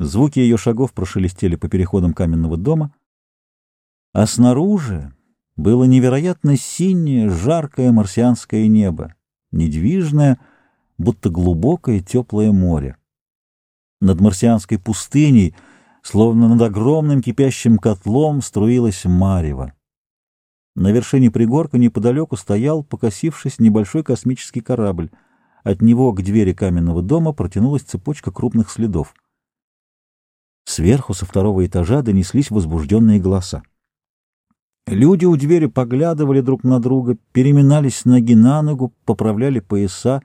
Звуки ее шагов прошелестели по переходам каменного дома, а снаружи было невероятно синее, жаркое марсианское небо, недвижное, будто глубокое теплое море. Над марсианской пустыней, словно над огромным кипящим котлом, струилась марево. На вершине пригорка неподалеку стоял, покосившись, небольшой космический корабль. От него к двери каменного дома протянулась цепочка крупных следов. Сверху, со второго этажа, донеслись возбужденные голоса. Люди у двери поглядывали друг на друга, переминались с ноги на ногу, поправляли пояса.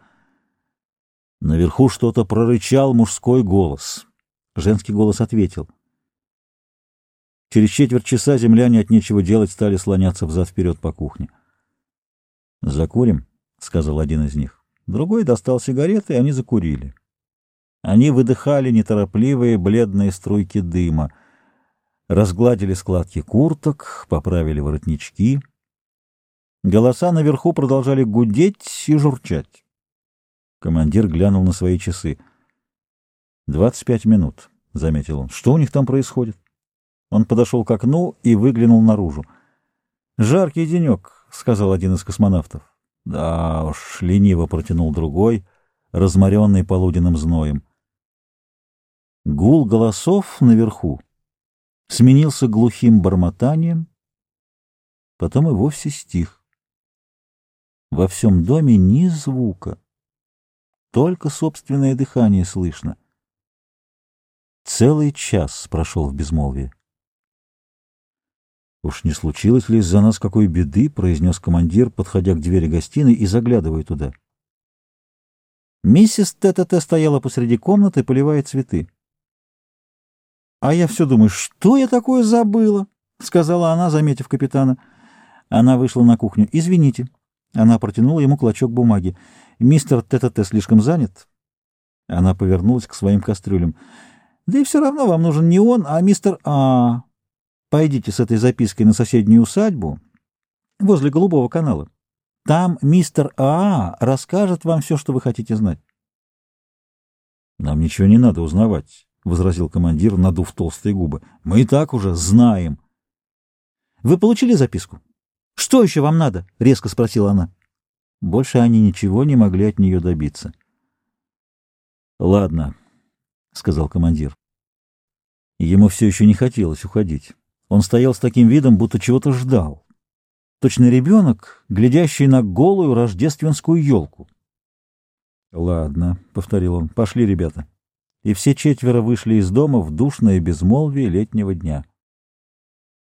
Наверху что-то прорычал мужской голос. Женский голос ответил. Через четверть часа земляне от нечего делать стали слоняться взад-вперед по кухне. «Закурим», — сказал один из них. Другой достал сигареты, и они закурили. Они выдыхали неторопливые бледные струйки дыма, разгладили складки курток, поправили воротнички. Голоса наверху продолжали гудеть и журчать. Командир глянул на свои часы. «Двадцать пять минут», — заметил он. «Что у них там происходит?» Он подошел к окну и выглянул наружу. «Жаркий денек», — сказал один из космонавтов. «Да уж», — лениво протянул другой, разморенный полуденным зноем. Гул голосов наверху сменился глухим бормотанием, потом и вовсе стих. Во всем доме ни звука, только собственное дыхание слышно. Целый час прошел в безмолвии. «Уж не случилось ли из-за нас какой беды?» — произнес командир, подходя к двери гостиной и заглядывая туда. Миссис ТТТ стояла посреди комнаты, поливая цветы. «А я все думаю, что я такое забыла?» — сказала она, заметив капитана. Она вышла на кухню. «Извините». Она протянула ему клочок бумаги. «Мистер ТТТ слишком занят?» Она повернулась к своим кастрюлям. «Да и все равно вам нужен не он, а мистер А. Пойдите с этой запиской на соседнюю усадьбу возле Голубого канала. Там мистер А расскажет вам все, что вы хотите знать. — Нам ничего не надо узнавать, — возразил командир, надув толстые губы. — Мы и так уже знаем. — Вы получили записку? — Что еще вам надо? — резко спросила она. Больше они ничего не могли от нее добиться. — Ладно, — сказал командир. Ему все еще не хотелось уходить. Он стоял с таким видом, будто чего-то ждал. Точно ребенок, глядящий на голую рождественскую елку. — Ладно, — повторил он, — пошли, ребята. И все четверо вышли из дома в душное безмолвие летнего дня.